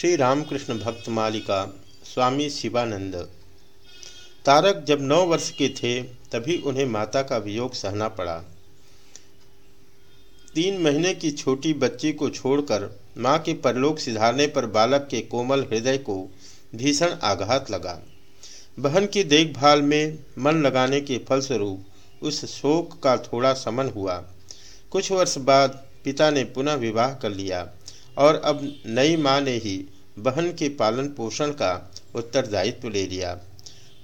श्री रामकृष्ण भक्त मालिका, स्वामी शिवानंद। तारक जब नौ वर्ष के थे, तभी उन्हें माता का वियोग सहना पड़ा। तीन महीने की छोटी बच्ची को छोड़कर माँ के परलोक सिधारने पर बालक के कोमल हृदय को भीषण आघात लगा। बहन की देखभाल में मन लगाने के फलस्वरूप उस शोक का थोड़ा समन हुआ। कुछ वर्ष बाद पिता ने पुनः विवाह कर लिया। और अब नई माँ ने ही बहन के पालन पोषण का उत्तरदायित्व ले लिया।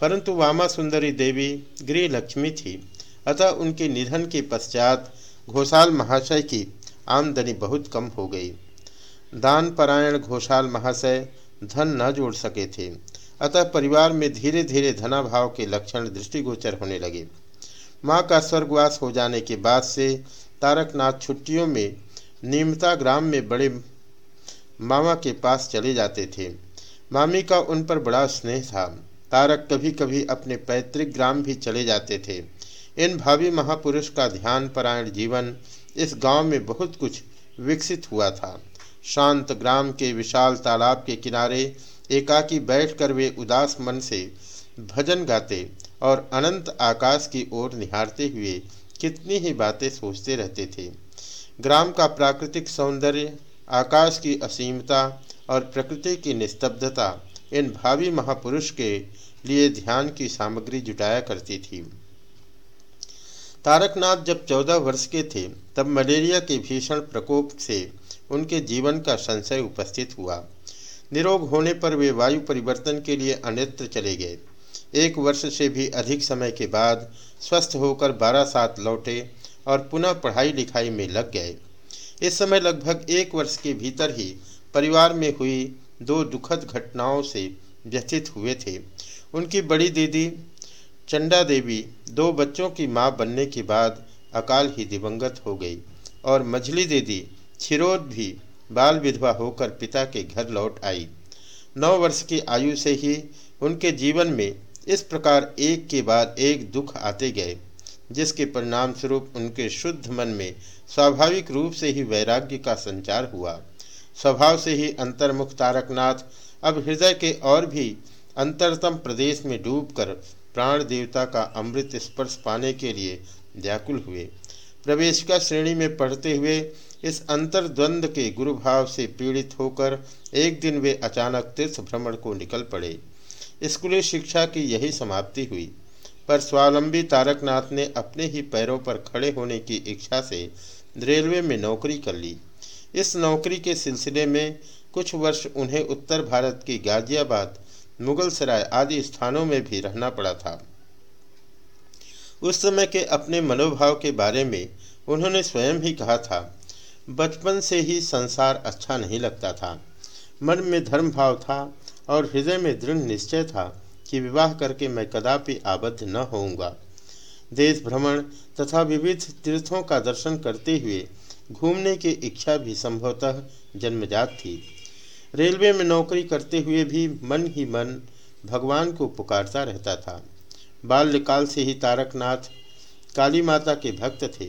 परंतु वामा सुंदरी देवी गृह लक्ष्मी थी। अतः उनके निधन के पश्चात घोषाल महाशय की आमदनी बहुत कम हो गई। दान परायण घोषाल महाशय धन न जोड़ सके थे। अतः परिवार में धीरे धीरे धनाभाव के लक्षण दृष्टिगोचर होने लगे। माँ का स्वर्गवास हो जाने के बाद से तारकनाथ छुट्टियों में नियमता ग्राम में बड़े मामा के पास चले जाते थे। मामी का उन पर बड़ा स्नेह था। तारक कभी कभी अपने पैतृक ग्राम भी चले जाते थे। इन भावी महापुरुष का ध्यान परायण जीवन इस गाँव में बहुत कुछ विकसित हुआ था। शांत ग्राम के विशाल तालाब के किनारे एकाकी बैठकर वे उदास मन से भजन गाते और अनंत आकाश की ओर निहारते हुए कितनी ही बातें सोचते रहते थे। ग्राम का प्राकृतिक सौंदर्य आकाश की असीमता और प्रकृति की निस्तब्धता इन भावी महापुरुष के लिए ध्यान की सामग्री जुटाया करती थी। तारकनाथ जब चौदह वर्ष के थे, तब मलेरिया के भीषण प्रकोप से उनके जीवन का संशय उपस्थित हुआ। निरोग होने पर वे वायु परिवर्तन के लिए अन्यत्र चले गए। एक वर्ष से भी अधिक समय के बाद स्वस्थ होकर बारह सात लौटे और पुनः पढ़ाई लिखाई में लग गए। इस समय लगभग एक वर्ष के भीतर ही परिवार में हुई दो दुखद घटनाओं से व्यथित हुए थे। उनकी बड़ी दीदी चंडा देवी दो बच्चों की माँ बनने के बाद अकाल ही दिवंगत हो गई और मझली दीदी छिरोद भी बाल विधवा होकर पिता के घर लौट आई। नौ वर्ष की आयु से ही उनके जीवन में इस प्रकार एक के बाद एक दुख आते गए। जिसके परिणाम स्वरूप उनके शुद्ध मन में स्वाभाविक रूप से ही वैराग्य का संचार हुआ। स्वभाव से ही अंतर्मुख तारकनाथ अब हृदय के और भी अंतरतम प्रदेश में डूबकर प्राण देवता का अमृत स्पर्श पाने के लिए व्याकुल हुए। प्रवेशिका श्रेणी में पढ़ते हुए इस अंतर्द्वंद के गुरुभाव से पीड़ित होकर एक दिन वे अचानक तीर्थ भ्रमण को निकल पड़े। स्कूली शिक्षा की यही समाप्ति हुई। पर स्वावलंबी तारकनाथ ने अपने ही पैरों पर खड़े होने की इच्छा से रेलवे में नौकरी कर ली। इस नौकरी के सिलसिले में कुछ वर्ष उन्हें उत्तर भारत की गाजियाबाद मुगल सराय आदि स्थानों में भी रहना पड़ा था। उस समय के अपने मनोभाव के बारे में उन्होंने स्वयं ही कहा था, बचपन से ही संसार अच्छा नहीं लगता था। मन में धर्म भाव था और हृदय में दृढ़ निश्चय था कि विवाह करके मैं कदापि आबद्ध न होऊँगा। देश भ्रमण तथा विविध तीर्थों का दर्शन करते हुए घूमने की इच्छा भी संभवतः जन्मजात थी। रेलवे में नौकरी करते हुए भी मन ही मन भगवान को पुकारता रहता था। बाल्यकाल से ही तारकनाथ, काली माता के भक्त थे,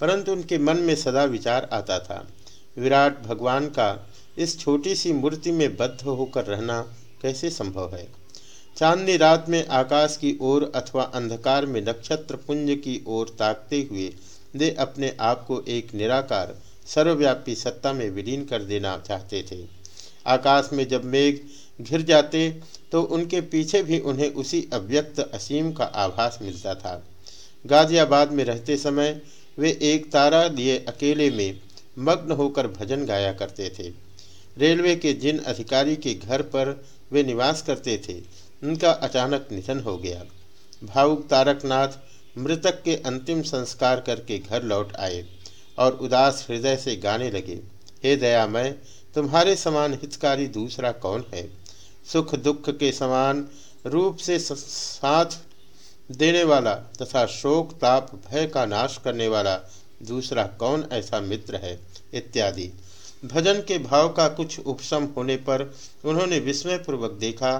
परंतु उनके मन में सदा विचार आता था। विराट भगवान का इस छोटी सी मूर्ति में बद्ध होकर रहना कैसे संभव है? चांदनी रात में आकाश की ओर अथवा अंधकार में नक्षत्र पुंज की ओर ताकते हुए वे अपने आप को एक निराकार, सर्वव्यापी सत्ता में विलीन कर देना चाहते थे। आकाश में जब मेघ घिर जाते तो उनके पीछे भी उन्हें उसी अव्यक्त असीम का आभास मिलता था। गाजियाबाद में रहते समय वे एक तारा लिए अकेले में मग्न होकर भजन गाया करते थे। रेलवे के जिन अधिकारी के घर पर वे निवास करते थे उनका अचानक निधन हो गया। भावुक तारकनाथ मृतक के अंतिम संस्कार करके घर लौट आए और उदास हृदय से गाने लगे, हे दयामय, तुम्हारे समान हितकारी दूसरा कौन है? सुख दुख के समान रूप से साथ देने वाला तथा शोक, ताप, भय का नाश करने वाला दूसरा कौन ऐसा मित्र है? इत्यादि। भजन के भाव का कुछ उपशम होने पर उन्होंने विस्मयपूर्वक देखा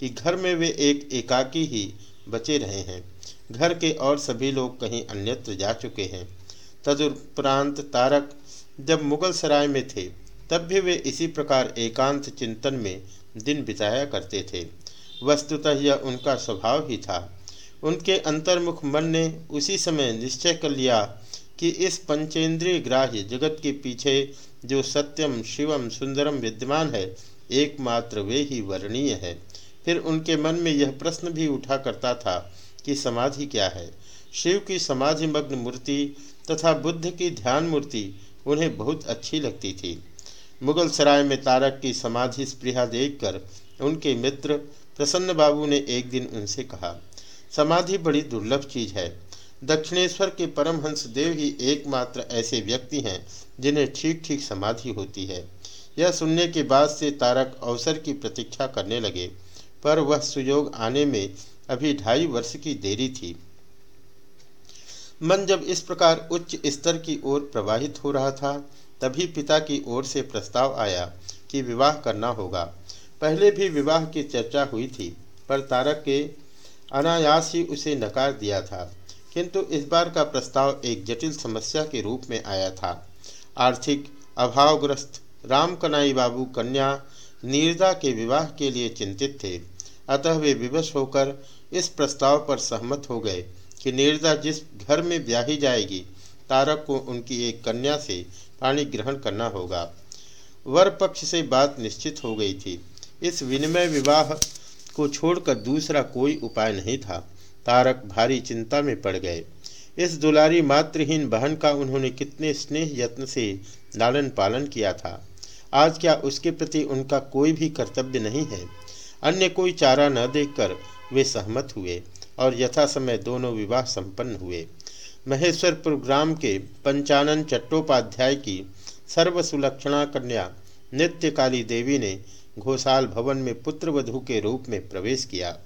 कि घर में वे एक एकाकी ही बचे रहे हैं। घर के और सभी लोग कहीं अन्यत्र जा चुके हैं। तदुपरांत तारक जब मुगल सराय में थे, तब भी वे इसी प्रकार एकांत चिंतन में दिन बिताया करते थे। वस्तुतः यह उनका स्वभाव ही था। उनके अंतर्मुख मन ने उसी समय निश्चय कर लिया कि इस पंचेंद्रिय ग्राह्य जगत के पीछे जो सत्यम, शिवम, सुंदरम विद्यमान है, एकमात्र वे ही वर्णीय है। फिर उनके मन में यह प्रश्न भी उठा करता था कि समाधि क्या है? शिव की समाधि मग्न मूर्ति तथा बुद्ध की ध्यान मूर्ति उन्हें बहुत अच्छी लगती थी। मुगल सराय में तारक की समाधि स्पृहा देखकर उनके मित्र प्रसन्न बाबू ने एक दिन उनसे कहा, समाधि बड़ी दुर्लभ चीज़ है। दक्षिणेश्वर के परमहंस देव ही एकमात्र ऐसे व्यक्ति हैं जिन्हें ठीक ठीक समाधि होती है। यह सुनने के बाद से तारक अवसर की प्रतीक्षा करने लगे। पर वह सुयोग आने में अभी ढाई वर्ष की देरी थी। मन जब इस प्रकार उच्च स्तर की ओर प्रवाहित हो रहा था, तभी पिता की ओर से प्रस्ताव आया कि विवाह करना होगा। पहले भी विवाह की चर्चा हुई थी, पर तारक के अनायास ही उसे नकार दिया था। किंतु इस बार का प्रस्ताव एक जटिल समस्या के रूप में आया था। आर्थिक अभावग्रस्त राम कनाई बाबू कन्या नीरदा के विवाह के लिए चिंतित थे। अतः वे विवश होकर इस प्रस्ताव पर सहमत हो गए कि नीरजा जिस घर में ब्याही जाएगी, तारक को उनकी एक कन्या से पाणी ग्रहण करना होगा। वर पक्ष से बात निश्चित हो गई थी। इस विनिमय विवाह को छोड़कर दूसरा कोई उपाय नहीं था। तारक भारी चिंता में पड़ गए। इस दुलारी मातृहीन बहन का उन्होंने कितने स्नेह यत्न से लालन पालन किया था। आज क्या उसके प्रति उनका कोई भी कर्तव्य नहीं है? अन्य कोई चारा न देखकर वे सहमत हुए और यथा समय दोनों विवाह संपन्न हुए। महेश्वरपुर ग्राम के पंचानन चट्टोपाध्याय की सर्वसुलक्षणा कन्या नित्यकाली देवी ने घोषाल भवन में पुत्रवधु के रूप में प्रवेश किया।